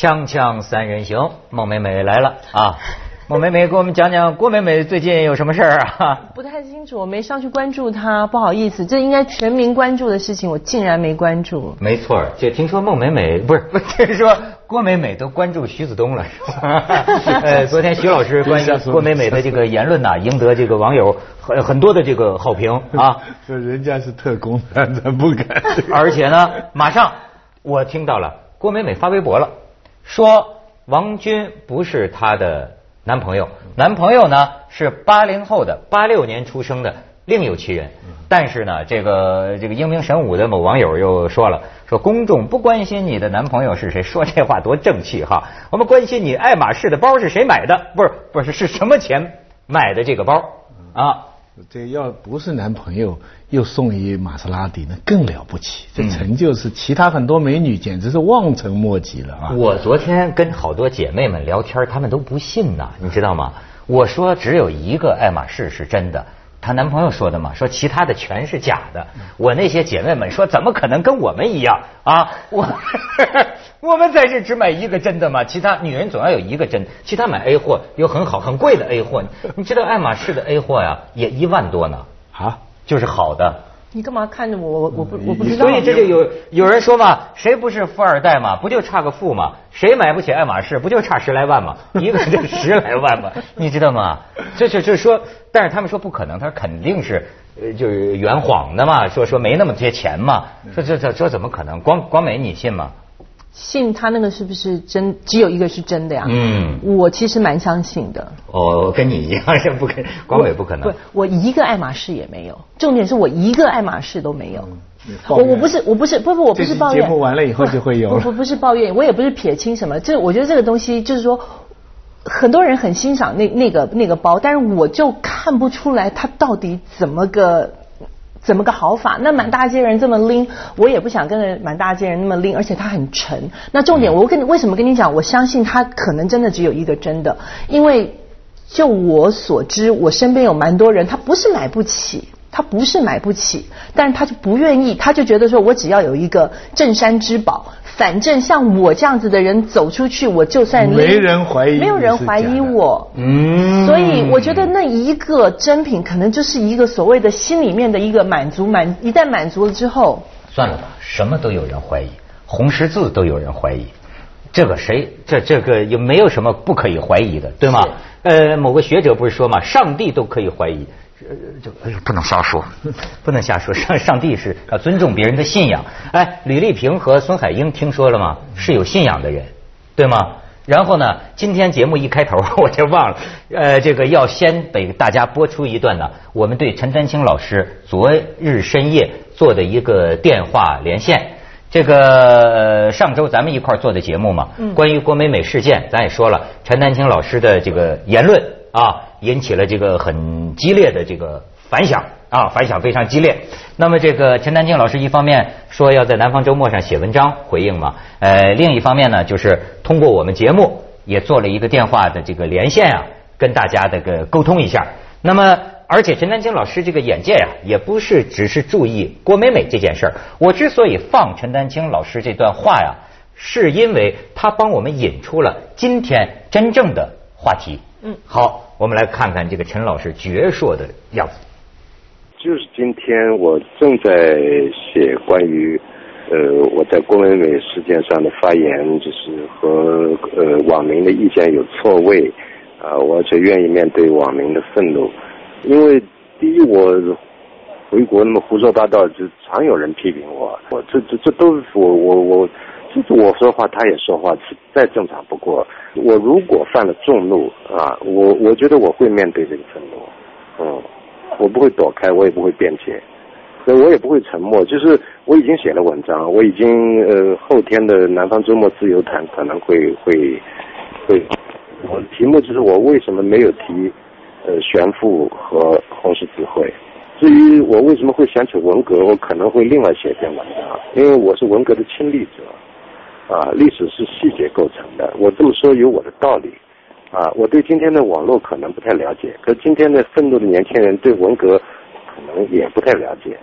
锵锵三人行，孟美美来了啊！孟美美给我们讲讲郭美美最近有什么事儿啊？不太清楚，我没上去关注她，不好意思，这应该全民关注的事情，我竟然没关注。没错，就听说孟美美不是不是 听说郭美美都关注徐子东了，是吧？呃，昨天徐老师关于郭美美的这个言论呐，赢得这个网友很很多的这个好评啊。说人家是特工，咱不敢。而且呢，马上我听到了郭美美发微博了，说王军不是她的男朋友，男朋友呢是八零后的八六年出生的另有其人。但是呢，这个这个英明神武的某网友又说了，说公众不关心你的男朋友是谁，说这话多正气哈。我们关心你爱马仕的包是谁买的，不是不是是什么钱买的这个包啊？这要不是男朋友又送一玛莎拉蒂，那更了不起。这成就是其他很多美女简直是望尘莫及了啊！我昨天跟好多姐妹们聊天，她们都不信呐，你知道吗？我说只有一个爱马仕是真的，她男朋友说的嘛，说其他的全是假的。我那些姐妹们说，怎么可能跟我们一样啊？我我们在这只买一个真的嘛，其他女人总要有一个真，其他买 A 货有很好很贵的 A 货，你知道爱马仕的 A 货呀，也一万多呢，啊，就是好的。你干嘛看着我？我我不我不知道。所以这就有有人说嘛，谁不是富二代嘛？不就差个富嘛？谁买不起爱马仕？不就差十来万嘛？一个就十来万嘛？你知道吗？这就就是说，但是他们说不可能，他说肯定是呃就是圆谎的嘛，说说没那么些钱嘛，说这这这怎么可能？光光美你信吗？信他那个是不是真？只有一个是真的呀。嗯，我其实蛮相信的。哦，跟你一样也不可光伟不可能不。，我一个爱马仕也没有。重点是我一个爱马仕都没有。我我不是我不是不不我不是抱怨。节目完了以后就会有 不不不是抱怨，我也不是撇清什么。这我觉得这个东西就是说，很多人很欣赏那那个那个包，但是我就看不出来它到底怎么个。怎么个好法？那满大街人这么拎，我也不想跟着满大街人那么拎，而且它很沉。那重点，我跟你为什么跟你讲？我相信它可能真的只有一个真的，因为就我所知，我身边有蛮多人，他不是买不起，他不是买不起，但是他就不愿意，他就觉得说我只要有一个镇山之宝，反正像我这样子的人走出去，我就算拎没人怀疑没有人怀疑我。嗯所以我觉得那一个真品可能就是一个所谓的心里面的一个满足，满一旦满足了之后，算了吧，什么都有人怀疑，红十字都有人怀疑，这个谁这这个也没有什么不可以怀疑的，对吗？呃，某个学者不是说嘛，上帝都可以怀疑。呃，就哎呦，不能瞎说，不能瞎说。上上帝是要尊重别人的信仰。哎，吕丽萍和孙海英听说了吗？是有信仰的人，对吗？然后呢，今天节目一开头 我就忘了，呃，这个要先给大家播出一段呢，我们对陈丹青老师昨日深夜做的一个电话连线。这个呃上周咱们一块儿做的节目嘛，关于郭美美事件，咱也说了，陈丹青老师的这个言论啊，引起了这个很激烈的这个反响啊，反响非常激烈。那么这个陈丹青老师一方面说要在南方周末上写文章回应嘛，呃，另一方面呢，就是通过我们节目也做了一个电话的这个连线啊，跟大家这个沟通一下。那么，而且陈丹青老师这个眼界啊，也不是只是注意郭美美这件事儿。我之所以放陈丹青老师这段话呀，是因为他帮我们引出了今天真正的话题。嗯好，我们来看看这个陈老师矍铄的样子。就是今天我正在写关于呃我在郭美美事件上的发言，就是和呃网民的意见有错位啊、我就愿意面对网民的愤怒，因为第一我回国那么胡说八道，就常有人批评我，我这这这都是我我我，就是我说话他也说话，是再正常不过。我如果犯了众怒啊，我我觉得我会面对这个愤怒，嗯。我不会躲开，我也不会辩解，所以我也不会沉默。就是我已经写了文章，我已经呃后天的南方周末自由谈可能会会会，我的题目就是我为什么没有提呃玄父和红十字会。至于我为什么会想起文革，我可能会另外写一篇文章，因为我是文革的亲历者，啊，历史是细节构成的。我这么说有我的道理。啊，我对今天的网络可能不太了解，可今天的愤怒的年轻人对文革可能也不太了解，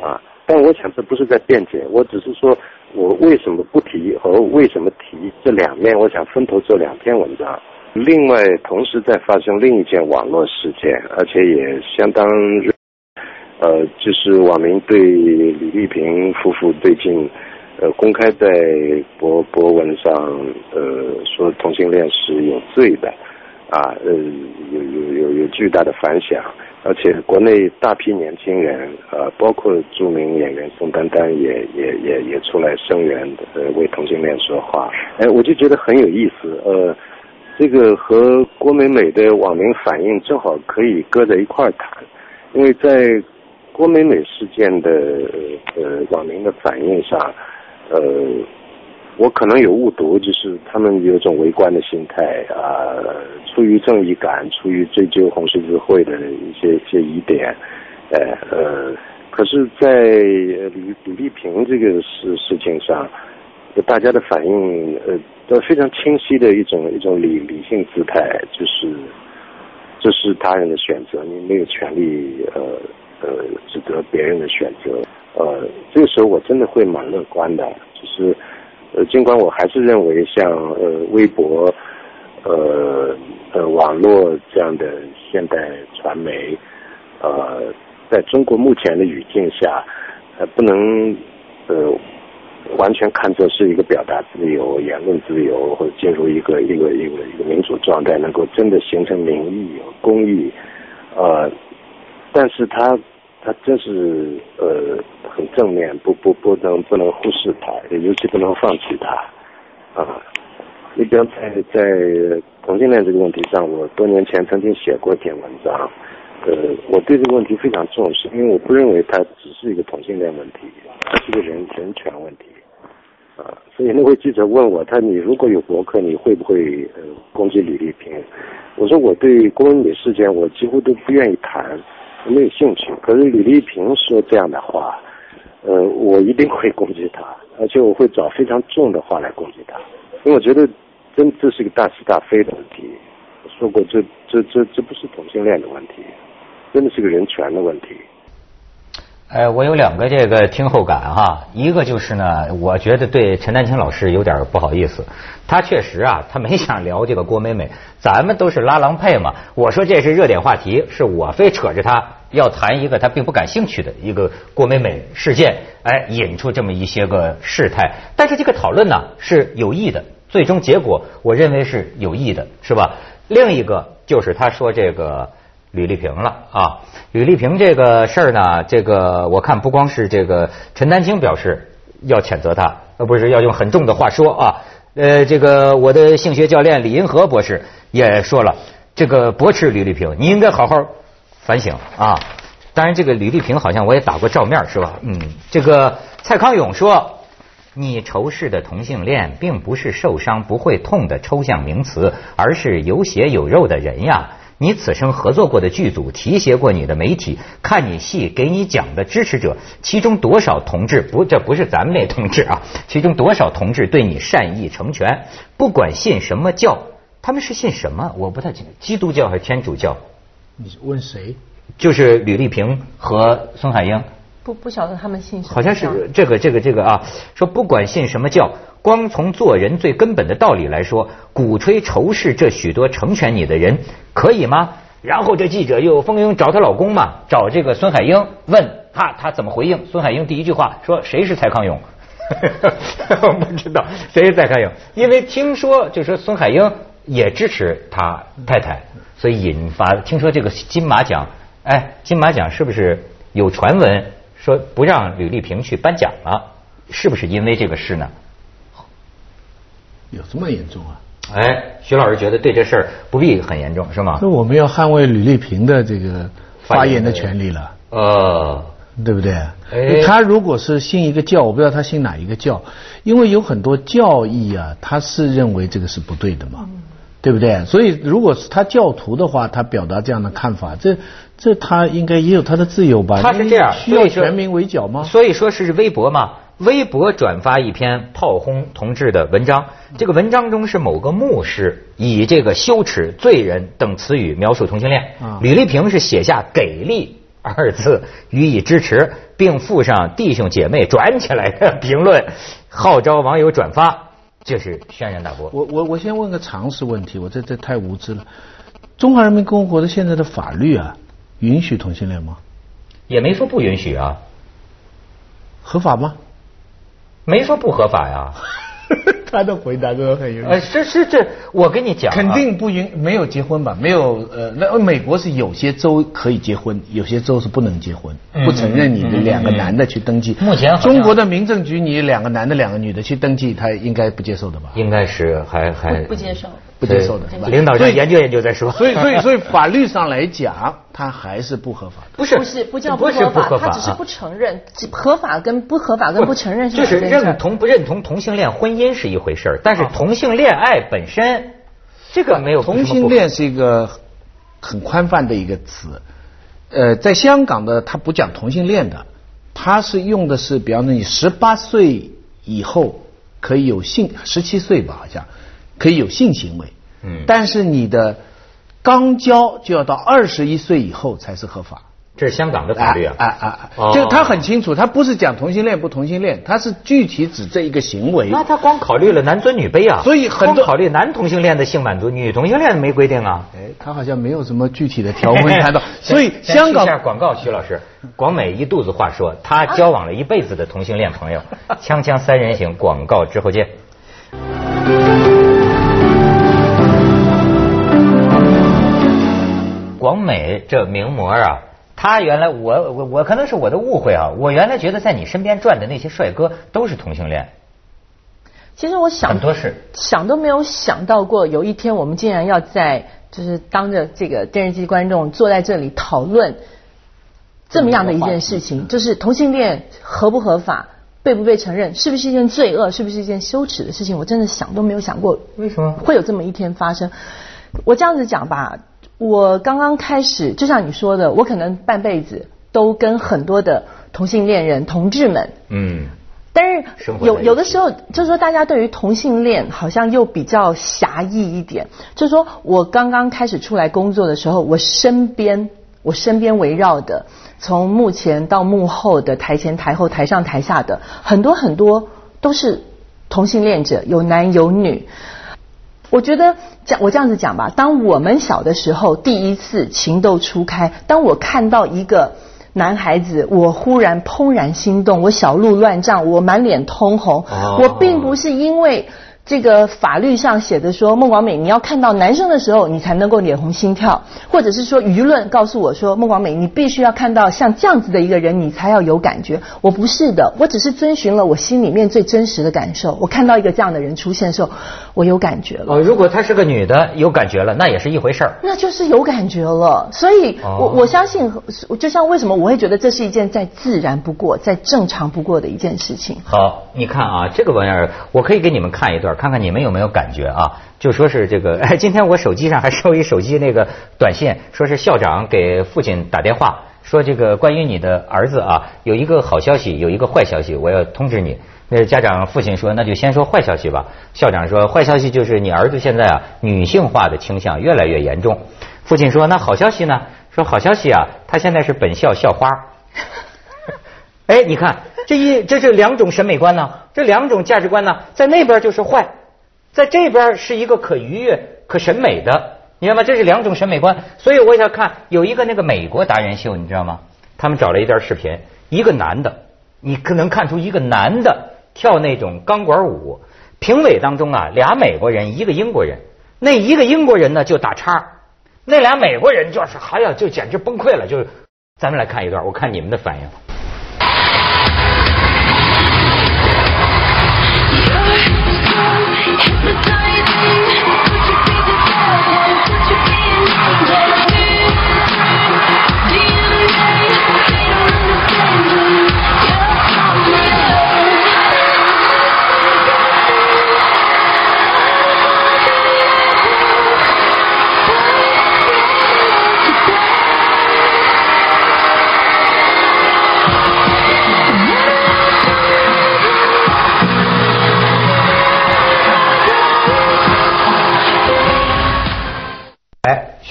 啊，但我想这不是在辩解，我只是说我为什么不提和为什么提这两面，我想分头做两篇文章。另外，同时在发生另一件网络事件，而且也相当，呃，就是网民对李丽萍夫妇最近，呃，公开在博博文上，呃，说同性恋是有罪的，啊，呃，有有有有巨大的反响。而且国内大批年轻人，呃，包括著名演员宋丹丹也也也也出来声援，呃，为同性恋说话。哎，我就觉得很有意思。呃，这个和郭美美的网民反应正好可以搁在一块儿谈，因为在郭美美事件的呃网民的反应上，呃。我可能有误读，就是他们有种围观的心态啊，出于正义感，出于追究红十字会的一些一些疑点，呃呃，可是，在李李丽萍这个事事情上，大家的反应呃都非常清晰的一种一种理理性姿态，就是这是他人的选择，你没有权利呃呃指责别人的选择，呃，这个时候我真的会蛮乐观的，就是。呃，尽管我还是认为像呃微博，呃呃网络这样的现代传媒，呃，在中国目前的语境下，呃不能呃完全看作是一个表达自由、言论自由，或者进入一个一个一个一个民主状态，能够真的形成民意、公益，呃，但是它。他真是呃很正面，不不不能不能忽视他，尤其不能放弃他啊！你比方在在同性恋这个问题上，我多年前曾经写过一篇文章，呃，我对这个问题非常重视，因为我不认为它只是一个同性恋问题，它是个人人权问题啊！所以那位记者问我，他你如果有博客，你会不会呃攻击李丽萍？我说我对郭文美事件，我几乎都不愿意谈。没有兴趣，可是李丽萍说这样的话，呃，我一定会攻击她，而且我会找非常重的话来攻击她，因为我觉得真这是一个大是大非的问题。说过，这这这这不是同性恋的问题，真的是个人权的问题。哎，我有两个这个听后感哈，一个就是呢，我觉得对陈丹青老师有点不好意思，他确实啊，他没想聊这个郭美美，咱们都是拉郎配嘛。我说这是热点话题，是我非扯着他要谈一个他并不感兴趣的一个郭美美事件，哎，引出这么一些个事态。但是这个讨论呢是有益的，最终结果我认为是有益的，是吧？另一个就是他说这个。吕丽萍了啊！吕丽萍这个事儿呢，这个我看不光是这个陈丹青表示要谴责他，呃，不是要用很重的话说啊。呃，这个我的性学教练李银河博士也说了，这个驳斥吕丽萍，你应该好好反省啊。当然，这个吕丽萍好像我也打过照面是吧？嗯，这个蔡康永说，你仇视的同性恋并不是受伤不会痛的抽象名词，而是有血有肉的人呀。你此生合作过的剧组、提携过你的媒体、看你戏、给你讲的支持者，其中多少同志不？这不是咱们那同志啊！其中多少同志对你善意成全？不管信什么教，他们是信什么？我不太清楚，基督教还是天主教？你问谁？就是吕丽萍和孙海英。不不晓得他们信什么？好像是这个这个这个啊，说不管信什么教。光从做人最根本的道理来说，鼓吹仇视这许多成全你的人，可以吗？然后这记者又蜂拥找她老公嘛，找这个孙海英，问他他怎么回应？孙海英第一句话说：“谁是蔡康永？” 我不知道谁是蔡康永，因为听说就说孙海英也支持他太太，所以引发听说这个金马奖，哎，金马奖是不是有传闻说不让吕丽萍去颁奖了？是不是因为这个事呢？有这么严重啊？哎，徐老师觉得对这事儿不必很严重，是吗？那我们要捍卫吕丽萍的这个发言的权利了，呃，对不对？哎，他如果是信一个教，我不知道他信哪一个教，因为有很多教义啊，他是认为这个是不对的嘛，对不对？所以如果是他教徒的话，他表达这样的看法，这这他应该也有他的自由吧？他是这样，需要全民围剿吗？所以说是微博嘛。微博转发一篇炮轰同志的文章，这个文章中是某个牧师以这个羞耻、罪人等词语描述同性恋。吕丽萍是写下给力二字予以支持，并附上弟兄姐妹转起来的评论，号召网友转发，这是轩然大波。我我我先问个常识问题，我这这太无知了。中华人民共和国的现在的法律啊，允许同性恋吗？也没说不允许啊。合法吗？没说不合法呀。他的回答都很有。呃，是是这，我跟你讲，肯定不允没有结婚吧？没有呃，那美国是有些州可以结婚，有些州是不能结婚，不承认你的两个男的去登记。目前中国的民政局，你两个男的两个女的去登记，他应该不接受的吧？应该是还还不接受。不接受的，领导人研究研究再说。所以，所以，所以 法律上来讲，它还是不合法的。不是，不是，不叫不合法，它只是不承认。合法跟不合法跟不承认是就是认同不认同同性恋婚姻是一回事儿，但是同性恋爱本身，这个没有。同性恋是一个很宽泛的一个词。呃，在香港的他不讲同性恋的，他是用的是，比方说你十八岁以后可以有性，十七岁吧，好像。可以有性行为，嗯，但是你的刚交就要到二十一岁以后才是合法。这是香港的法律啊，啊啊啊！就他很清楚，他不是讲同性恋不同性恋，他是具体指这一个行为。那他光考虑了男尊女卑啊，所以很多考虑男同性恋的性满足，女同性恋没规定啊。哎，他好像没有什么具体的条文谈到。所以香港广告，徐老师，广美一肚子话说，他交往了一辈子的同性恋朋友。锵锵三人行，广告之后见。广美这名模啊，他原来我我我可能是我的误会啊，我原来觉得在你身边转的那些帅哥都是同性恋。其实我想很多事，想都没有想到过，有一天我们竟然要在就是当着这个电视机观众坐在这里讨论这么样的一件事情，就是同性恋合不合法，被不被承认，是不是一件罪恶，是不是一件羞耻的事情？我真的想都没有想过，为什么会有这么一天发生？我这样子讲吧。我刚刚开始，就像你说的，我可能半辈子都跟很多的同性恋人、同志们，嗯，但是有有的时候，就是说大家对于同性恋好像又比较狭义一点。就是说我刚刚开始出来工作的时候，我身边我身边围绕的，从幕前到幕后的台前台后台上台下的很多很多都是同性恋者，有男有女。我觉得讲我这样子讲吧，当我们小的时候，第一次情窦初开，当我看到一个男孩子，我忽然怦然心动，我小鹿乱撞，我满脸通红，我并不是因为。这个法律上写的说，孟广美，你要看到男生的时候，你才能够脸红心跳，或者是说舆论告诉我说，孟广美，你必须要看到像这样子的一个人，你才要有感觉。我不是的，我只是遵循了我心里面最真实的感受。我看到一个这样的人出现的时候，我有感觉了。哦，如果她是个女的，有感觉了，那也是一回事儿。那就是有感觉了，所以我我相信，就像为什么我会觉得这是一件再自然不过、再正常不过的一件事情。好，你看啊，这个玩意儿，我可以给你们看一段。看看你们有没有感觉啊？就说是这个，哎，今天我手机上还收一手机那个短信，说是校长给父亲打电话，说这个关于你的儿子啊，有一个好消息，有一个坏消息，我要通知你。那家长父亲说，那就先说坏消息吧。校长说，坏消息就是你儿子现在啊，女性化的倾向越来越严重。父亲说，那好消息呢？说好消息啊，他现在是本校校花。哎，你看。这一这是两种审美观呢，这两种价值观呢，在那边就是坏，在这边是一个可愉悦、可审美的，你知道吗？这是两种审美观，所以我想看有一个那个美国达人秀，你知道吗？他们找了一段视频，一个男的，你可能看出一个男的跳那种钢管舞，评委当中啊，俩美国人，一个英国人，那一个英国人呢就打叉，那俩美国人就是哎呀，就简直崩溃了，就是咱们来看一段，我看你们的反应。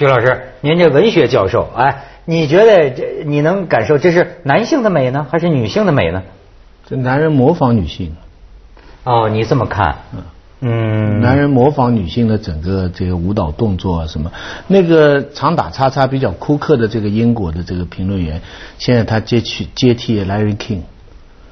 老师，您这文学教授，哎，你觉得这你能感受这是男性的美呢，还是女性的美呢？这男人模仿女性。哦，你这么看？嗯。嗯，男人模仿女性的整个这个舞蹈动作啊什么，那个常打叉叉比较苛刻的这个英国的这个评论员，现在他接去接替 Larry King，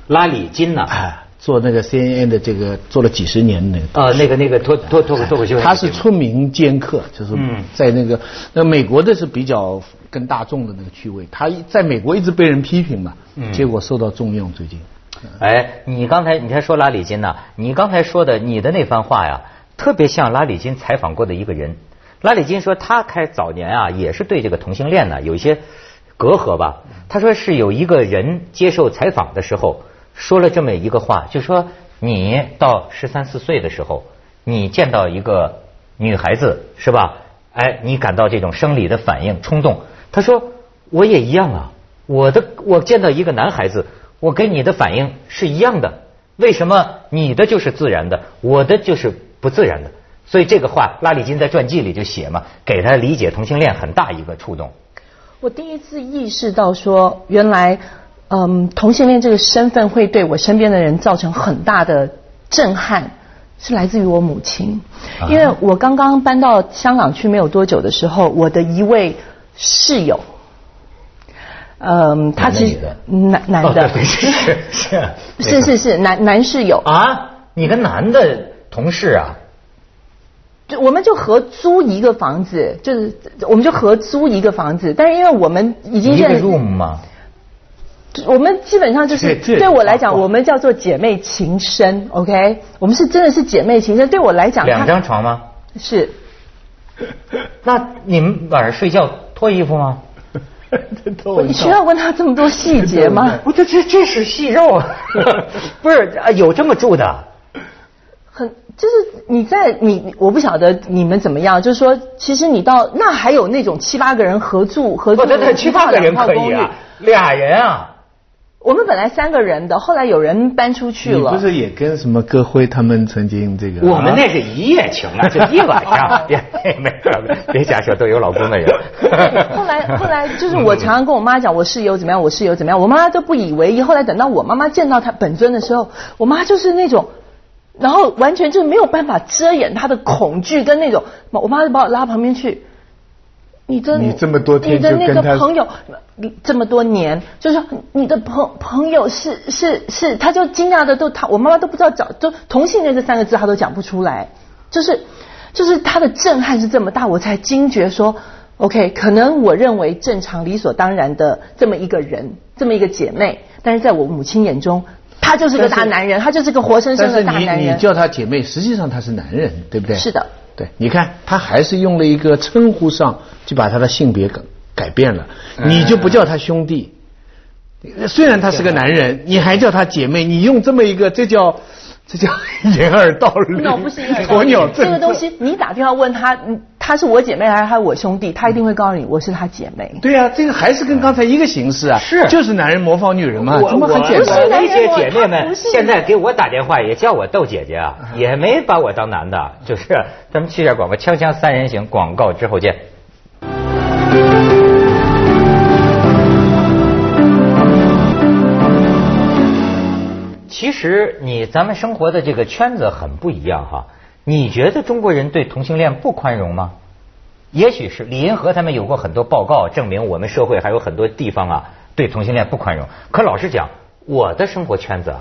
拉里金呢，哎，做那个 CNN 的这个做了几十年的那个，啊，那个那个脱脱脱脱口秀，他是出名尖刻，就是在那个那美国的是比较跟大众的那个趣味，他在美国一直被人批评嘛，结果受到重用最近。哎，你刚才你才说拉里金呢？你刚才说的你的那番话呀，特别像拉里金采访过的一个人。拉里金说他开早年啊，也是对这个同性恋呢有一些隔阂吧。他说是有一个人接受采访的时候说了这么一个话，就说你到十三四岁的时候，你见到一个女孩子是吧？哎，你感到这种生理的反应冲动。他说我也一样啊，我的我见到一个男孩子。我跟你的反应是一样的，为什么你的就是自然的，我的就是不自然的？所以这个话，拉里金在传记里就写嘛，给他理解同性恋很大一个触动。我第一次意识到说，原来，嗯，同性恋这个身份会对我身边的人造成很大的震撼，是来自于我母亲。因为我刚刚搬到香港去没有多久的时候，我的一位室友。嗯，他其实男男的，是是是 是是男男室友啊，你跟男的同事啊，就我们就合租一个房子，就是我们就合租一个房子，但是因为我们已经一个 room 吗？我们基本上就是对我来讲，我们叫做姐妹情深，OK？我们是真的是姐妹情深。对我来讲，两张床吗？是。那你们晚上睡觉脱衣服吗？你需要问他这么多细节吗？不，这这这是细肉，不是啊？有这么住的？很就是你在你我不晓得你们怎么样，就是说，其实你到那还有那种七八个人合住合住，七八个人可以啊，俩人啊。我们本来三个人的，后来有人搬出去了。你不是也跟什么歌辉他们曾经这个？我们那是一夜情啊，就一晚上。别没别瞎说，都有老公的人。后来后来就是我常常跟我妈讲，我室友怎么样，我室友怎么样，我妈都不以为意。后来等到我妈妈见到他本尊的时候，我妈就是那种，然后完全就没有办法遮掩她的恐惧跟那种，我妈就把我拉旁边去。你的你这么多天你的那个朋友，你这么多年，就是你的朋朋友是是是，他就惊讶的都他我妈妈都不知道找，就同性恋这三个字他都讲不出来，就是就是他的震撼是这么大，我才惊觉说，OK，可能我认为正常理所当然的这么一个人，这么一个姐妹，但是在我母亲眼中，他就是个大男人，他就是个活生生的大男人。你你叫他姐妹，实际上他是男人，对不对？是的。对，你看他还是用了一个称呼上就把他的性别改改变了，你就不叫他兄弟，虽然他是个男人，你还叫他姐妹，你用这么一个，这叫。这叫掩耳盗铃。那不是掩耳盗铃。这个东西，你打电话问他，他是我姐妹还是他我兄弟，他一定会告诉你我是他姐妹。对呀，这个还是跟刚才一个形式啊。是。就是男人模仿女人嘛。我我那些姐妹们现在给我打电话也叫我豆姐姐啊，也没把我当男的。就是，咱们去下广告，锵锵三人行，广告之后见。其实你咱们生活的这个圈子很不一样哈，你觉得中国人对同性恋不宽容吗？也许是李银河他们有过很多报告证明我们社会还有很多地方啊对同性恋不宽容。可老实讲，我的生活圈子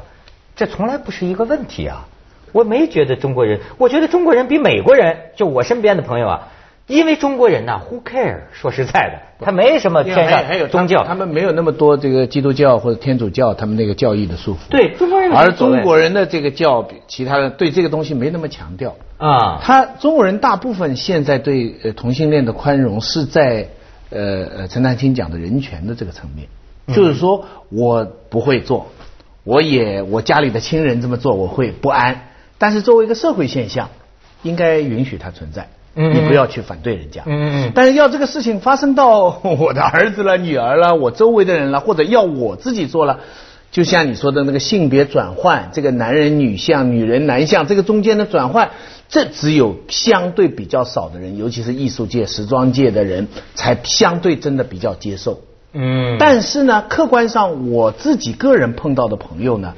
这从来不是一个问题啊，我没觉得中国人，我觉得中国人比美国人，就我身边的朋友啊。因为中国人呢，Who care？说实在的，他没什么偏向宗教，他们没有那么多这个基督教或者天主教他们那个教义的束缚。对，中国人而中国人的这个教比其他的对这个东西没那么强调啊。他中国人大部分现在对呃同性恋的宽容是在呃呃陈丹青讲的人权的这个层面，就是说我不会做，我也我家里的亲人这么做我会不安，但是作为一个社会现象，应该允许它存在。你不要去反对人家，嗯嗯，但是要这个事情发生到我的儿子了、女儿了、我周围的人了，或者要我自己做了，就像你说的那个性别转换，这个男人女相、女人男相，这个中间的转换，这只有相对比较少的人，尤其是艺术界、时装界的人，才相对真的比较接受。嗯。但是呢，客观上我自己个人碰到的朋友呢，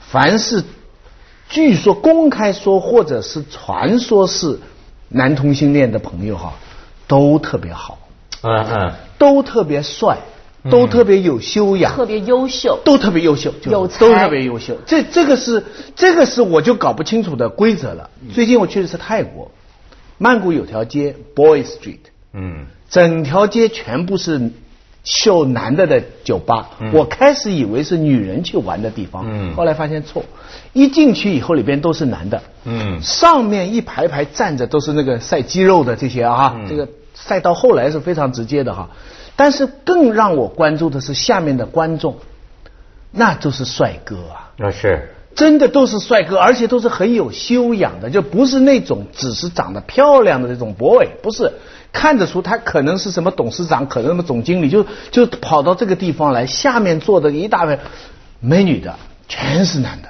凡是据说公开说或者是传说是男同性恋的朋友哈，都特别好。嗯嗯。都特别帅。都特别有修养，特别优秀，都特别优秀，有才，都特别优秀。这这个是这个是我就搞不清楚的规则了。最近我去的是泰国，曼谷有条街 Boy Street，嗯，整条街全部是秀男的的酒吧。我开始以为是女人去玩的地方，嗯，后来发现错，一进去以后里边都是男的，嗯，上面一排排站着都是那个晒肌肉的这些啊，这个晒到后来是非常直接的哈。但是更让我关注的是下面的观众，那都是帅哥啊！那是。真的都是帅哥，而且都是很有修养的，就不是那种只是长得漂亮的那种 boy，不是看得出他可能是什么董事长，可能什么总经理，就就跑到这个地方来，下面坐的一大排美女的，全是男的。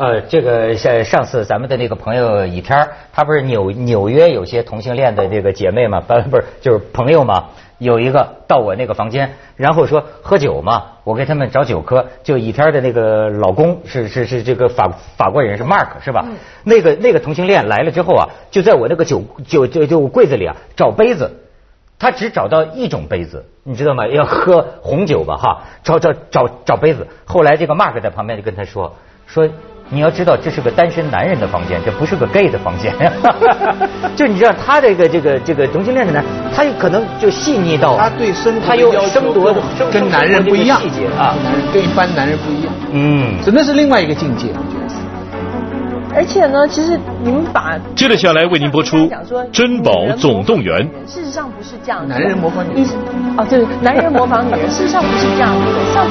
呃，这个像上次咱们的那个朋友以天他不是纽纽约有些同性恋的这个姐妹嘛，不不是就是朋友嘛。有一个到我那个房间，然后说喝酒嘛，我给他们找酒喝。就倚天的那个老公是是是这个法法国人是 Mark 是吧？那个那个同性恋来了之后啊，就在我那个酒酒就就柜子里啊找杯子，他只找到一种杯子，你知道吗？要喝红酒吧哈，找找找找杯子。后来这个 Mark 在旁边就跟他说说。你要知道，这是个单身男人的房间，这不是个 gay 的房间。就你知道，他这个这个这个同性恋的男，他可能就细腻到他对生他又争夺的跟男人不一样细节啊，跟一般男人不一样。嗯，真的是另外一个境界，我觉得是。而且呢，其实你们把接着下来为您播出《珍宝总动员》。事实上不是这样，男人模仿女人。哦，对，男人模仿女人，事实上不是这样的。像